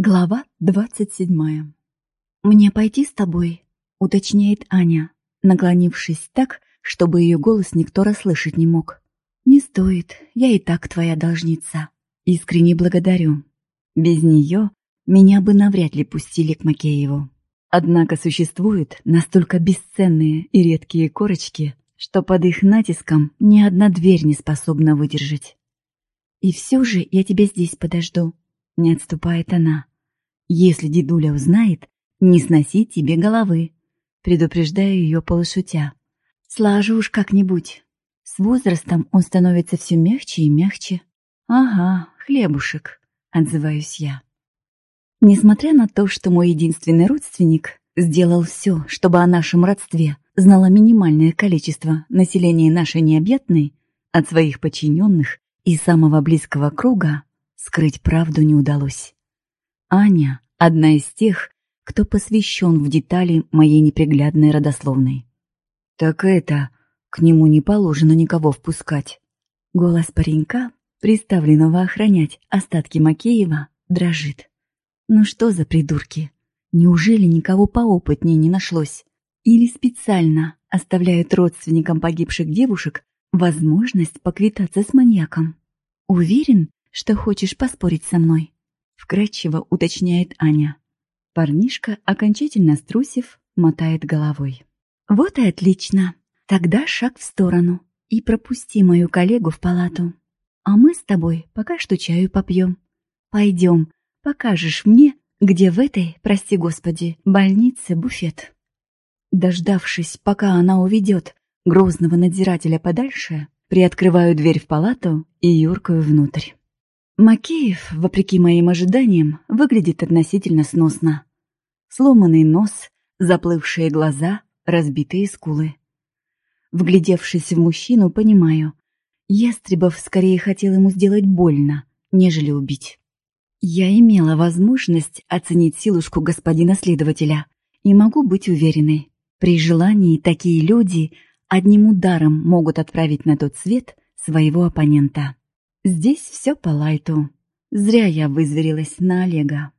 Глава двадцать седьмая. «Мне пойти с тобой?» — уточняет Аня, наклонившись так, чтобы ее голос никто расслышать не мог. «Не стоит, я и так твоя должница. Искренне благодарю. Без нее меня бы навряд ли пустили к Макееву. Однако существуют настолько бесценные и редкие корочки, что под их натиском ни одна дверь не способна выдержать. И все же я тебя здесь подожду», — не отступает она. Если дедуля узнает, не сноси тебе головы. Предупреждаю ее полушутя. Слажу уж как-нибудь. С возрастом он становится все мягче и мягче. Ага, хлебушек, отзываюсь я. Несмотря на то, что мой единственный родственник сделал все, чтобы о нашем родстве знало минимальное количество населения нашей необъятной, от своих подчиненных и самого близкого круга, скрыть правду не удалось. Аня — одна из тех, кто посвящен в детали моей неприглядной родословной. «Так это, к нему не положено никого впускать». Голос паренька, приставленного охранять остатки Макеева, дрожит. «Ну что за придурки? Неужели никого поопытнее не нашлось? Или специально оставляют родственникам погибших девушек возможность поквитаться с маньяком? Уверен, что хочешь поспорить со мной?» вкрадчиво уточняет Аня. Парнишка, окончательно струсив, мотает головой. Вот и отлично. Тогда шаг в сторону и пропусти мою коллегу в палату. А мы с тобой пока что чаю попьем. Пойдем, покажешь мне, где в этой, прости господи, больнице буфет. Дождавшись, пока она уведет грозного надзирателя подальше, приоткрываю дверь в палату и юркаю внутрь. Макеев, вопреки моим ожиданиям, выглядит относительно сносно. Сломанный нос, заплывшие глаза, разбитые скулы. Вглядевшись в мужчину, понимаю, Ястребов скорее хотел ему сделать больно, нежели убить. Я имела возможность оценить силушку господина следователя и могу быть уверенной, при желании такие люди одним ударом могут отправить на тот свет своего оппонента. Здесь все по лайту. Зря я вызверилась на Олега.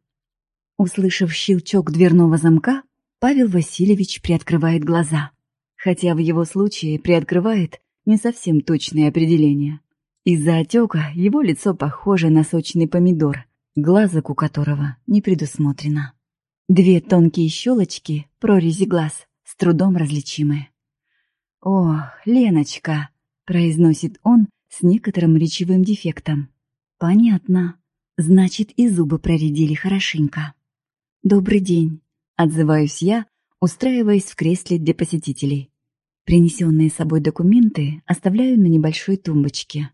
Услышав щелчок дверного замка, Павел Васильевич приоткрывает глаза. Хотя в его случае приоткрывает не совсем точное определение. Из-за отека его лицо похоже на сочный помидор, глазок у которого не предусмотрено. Две тонкие щелочки, прорези глаз, с трудом различимы. «О, Леночка!» — произносит он, с некоторым речевым дефектом. «Понятно. Значит, и зубы проредили хорошенько». «Добрый день», — отзываюсь я, устраиваясь в кресле для посетителей. Принесенные с собой документы оставляю на небольшой тумбочке.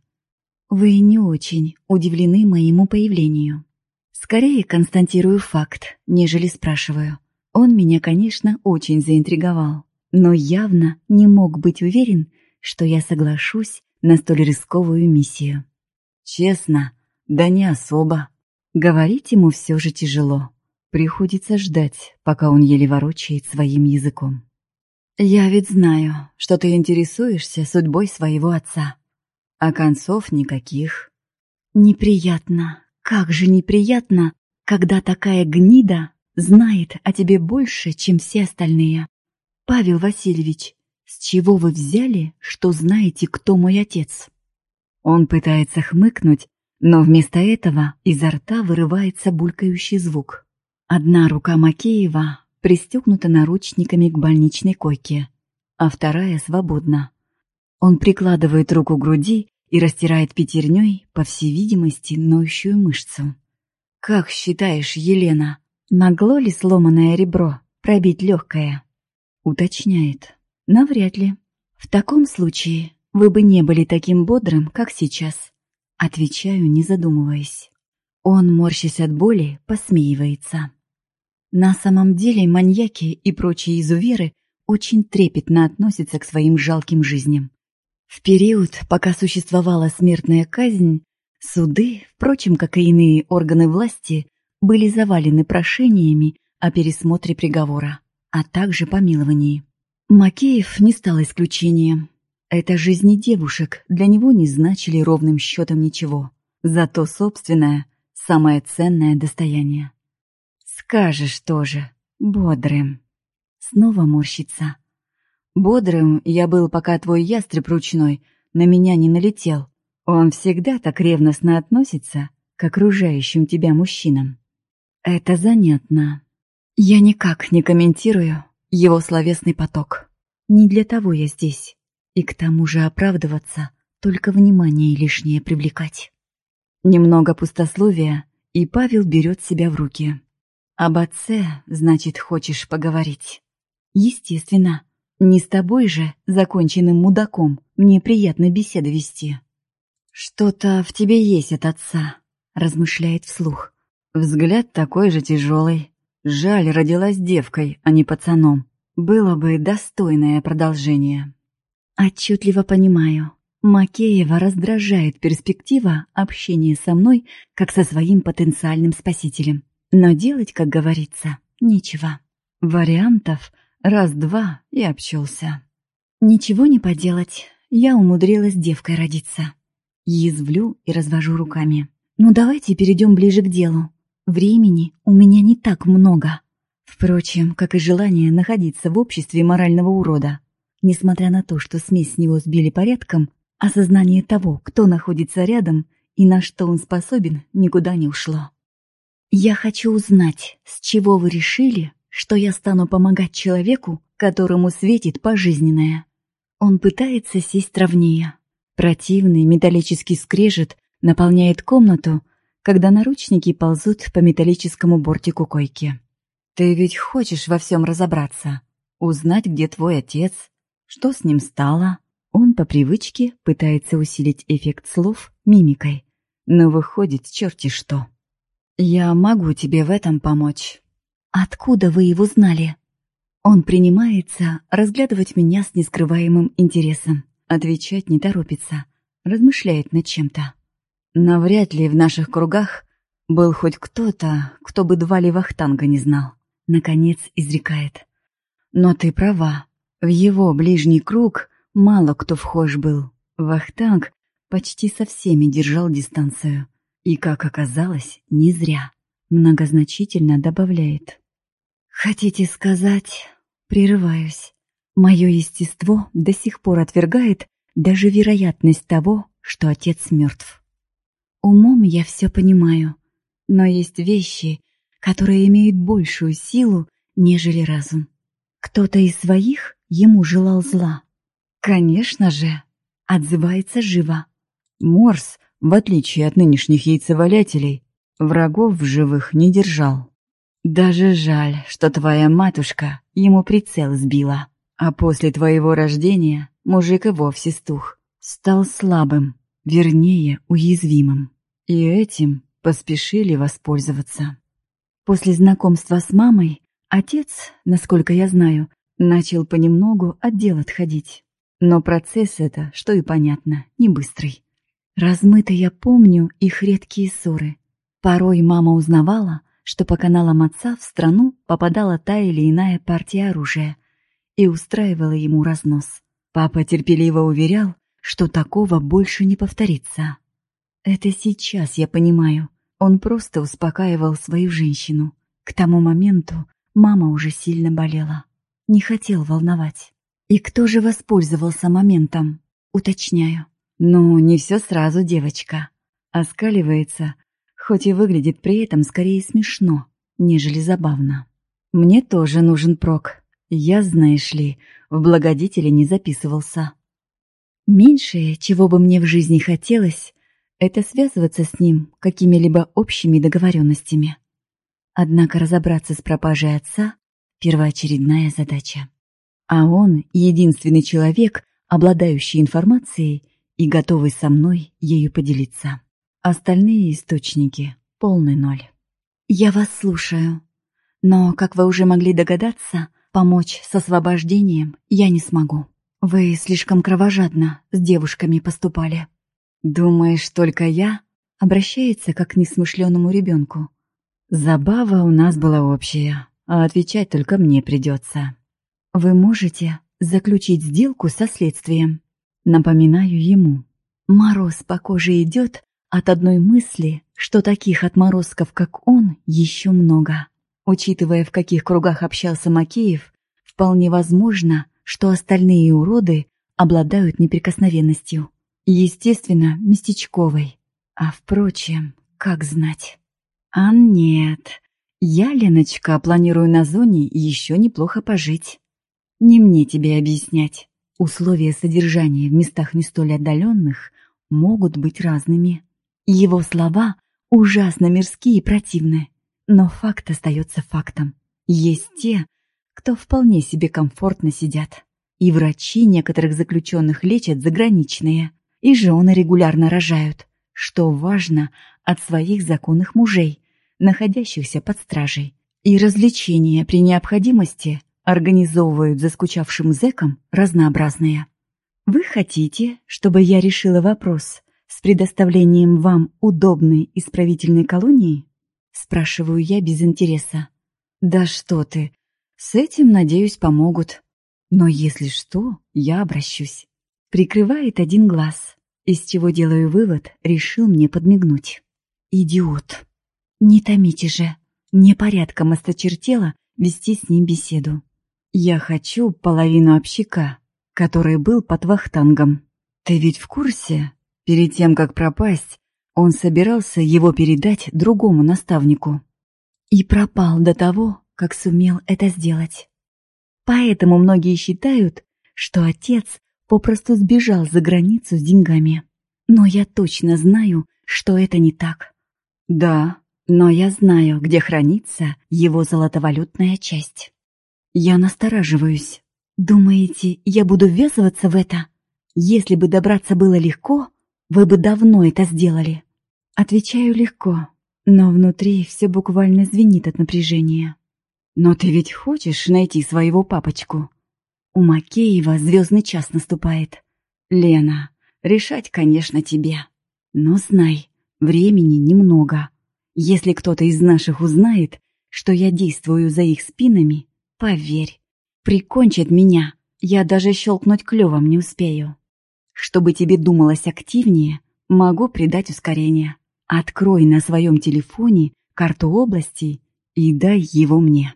Вы не очень удивлены моему появлению. Скорее констатирую факт, нежели спрашиваю. Он меня, конечно, очень заинтриговал, но явно не мог быть уверен, что я соглашусь на столь рисковую миссию. Честно, да не особо. Говорить ему все же тяжело. Приходится ждать, пока он еле ворочает своим языком. «Я ведь знаю, что ты интересуешься судьбой своего отца. А концов никаких». «Неприятно, как же неприятно, когда такая гнида знает о тебе больше, чем все остальные. Павел Васильевич, «С чего вы взяли, что знаете, кто мой отец?» Он пытается хмыкнуть, но вместо этого изо рта вырывается булькающий звук. Одна рука Макеева пристегнута наручниками к больничной койке, а вторая свободна. Он прикладывает руку к груди и растирает пятерней, по всей видимости, ноющую мышцу. «Как считаешь, Елена, могло ли сломанное ребро пробить легкое?» Уточняет. Навряд ли. В таком случае вы бы не были таким бодрым, как сейчас. Отвечаю, не задумываясь. Он, морщась от боли, посмеивается. На самом деле маньяки и прочие изуверы очень трепетно относятся к своим жалким жизням. В период, пока существовала смертная казнь, суды, впрочем, как и иные органы власти, были завалены прошениями о пересмотре приговора, а также помиловании. Макеев не стал исключением. Это жизни девушек для него не значили ровным счетом ничего. Зато собственное, самое ценное достояние. Скажешь тоже, бодрым. Снова морщится. Бодрым я был, пока твой ястреб ручной на меня не налетел. Он всегда так ревностно относится к окружающим тебя мужчинам. Это занятно. Я никак не комментирую его словесный поток. Не для того я здесь. И к тому же оправдываться, только внимание лишнее привлекать. Немного пустословия, и Павел берет себя в руки. Об отце, значит, хочешь поговорить? Естественно. Не с тобой же, законченным мудаком, мне приятно беседы вести. Что-то в тебе есть от отца, размышляет вслух. Взгляд такой же тяжелый. Жаль, родилась девкой, а не пацаном. Было бы достойное продолжение. Отчетливо понимаю. Макеева раздражает перспектива общения со мной, как со своим потенциальным спасителем. Но делать, как говорится, нечего. Вариантов раз-два и обчелся. Ничего не поделать, я умудрилась девкой родиться. Язвлю и развожу руками. Ну давайте перейдем ближе к делу. Времени у меня не так много. Впрочем, как и желание находиться в обществе морального урода. Несмотря на то, что смесь с него сбили порядком, осознание того, кто находится рядом и на что он способен, никуда не ушло. Я хочу узнать, с чего вы решили, что я стану помогать человеку, которому светит пожизненное. Он пытается сесть ровнее. Противный металлический скрежет наполняет комнату, когда наручники ползут по металлическому бортику койки. Ты ведь хочешь во всем разобраться, узнать, где твой отец, что с ним стало. Он по привычке пытается усилить эффект слов мимикой, но выходит черти что. Я могу тебе в этом помочь. Откуда вы его знали? Он принимается разглядывать меня с нескрываемым интересом. Отвечать не торопится, размышляет над чем-то. Навряд ли в наших кругах был хоть кто-то, кто бы два Вахтанга не знал. Наконец изрекает. Но ты права. В его ближний круг мало кто вхож был. Вахтанг почти со всеми держал дистанцию. И, как оказалось, не зря. Многозначительно добавляет. Хотите сказать... Прерываюсь. Мое естество до сих пор отвергает даже вероятность того, что отец мертв. Умом я все понимаю, но есть вещи, которые имеют большую силу, нежели разум. Кто-то из своих ему желал зла. Конечно же, отзывается живо. Морс, в отличие от нынешних яйцевалятелей, врагов в живых не держал. Даже жаль, что твоя матушка ему прицел сбила. А после твоего рождения мужик и вовсе стух. Стал слабым, вернее, уязвимым. И этим поспешили воспользоваться. После знакомства с мамой отец, насколько я знаю, начал понемногу от дел отходить. Но процесс это, что и понятно, не быстрый. Размыто я помню их редкие ссоры. Порой мама узнавала, что по каналам отца в страну попадала та или иная партия оружия и устраивала ему разнос. Папа терпеливо уверял, что такого больше не повторится. Это сейчас я понимаю. Он просто успокаивал свою женщину. К тому моменту мама уже сильно болела. Не хотел волновать. И кто же воспользовался моментом? Уточняю. Ну, не все сразу, девочка. Оскаливается, хоть и выглядит при этом скорее смешно, нежели забавно. Мне тоже нужен прок. Я, знаешь ли, в благодетели не записывался. Меньшее, чего бы мне в жизни хотелось, это связываться с ним какими-либо общими договоренностями. Однако разобраться с пропажей отца — первоочередная задача. А он — единственный человек, обладающий информацией и готовый со мной ею поделиться. Остальные источники — полный ноль. Я вас слушаю. Но, как вы уже могли догадаться, помочь с освобождением я не смогу. Вы слишком кровожадно с девушками поступали. Думаешь, только я? Обращается как к несмышленному ребенку. Забава у нас была общая, а отвечать только мне придется. Вы можете заключить сделку со следствием. Напоминаю ему. Мороз по коже идет, от одной мысли, что таких отморозков, как он, еще много. Учитывая, в каких кругах общался Макеев, вполне возможно, что остальные уроды обладают неприкосновенностью. Естественно, местечковой. А впрочем, как знать. А нет, я, Леночка, планирую на зоне еще неплохо пожить. Не мне тебе объяснять. Условия содержания в местах не столь отдаленных могут быть разными. Его слова ужасно мирские и противны, но факт остается фактом. Есть те, кто вполне себе комфортно сидят. И врачи некоторых заключенных лечат заграничные, и жены регулярно рожают, что важно от своих законных мужей, находящихся под стражей. И развлечения при необходимости организовывают заскучавшим зэкам разнообразные. Вы хотите, чтобы я решила вопрос с предоставлением вам удобной исправительной колонии? Спрашиваю я без интереса. Да что ты, с этим, надеюсь, помогут. Но если что, я обращусь. Прикрывает один глаз, из чего делаю вывод, решил мне подмигнуть. Идиот. Не томите же. Мне порядком осточертело вести с ним беседу. Я хочу половину общака, который был под вахтангом. Ты ведь в курсе? Перед тем, как пропасть, он собирался его передать другому наставнику. И пропал до того, как сумел это сделать. Поэтому многие считают, что отец попросту сбежал за границу с деньгами. Но я точно знаю, что это не так. Да, но я знаю, где хранится его золотовалютная часть. Я настораживаюсь. Думаете, я буду ввязываться в это? Если бы добраться было легко, вы бы давно это сделали. Отвечаю легко, но внутри все буквально звенит от напряжения. Но ты ведь хочешь найти своего папочку? У Макеева звездный час наступает. Лена, решать, конечно, тебе. Но знай, времени немного. Если кто-то из наших узнает, что я действую за их спинами, Поверь, прикончит меня, я даже щелкнуть клювом не успею. Чтобы тебе думалось активнее, могу придать ускорение. Открой на своем телефоне карту области и дай его мне.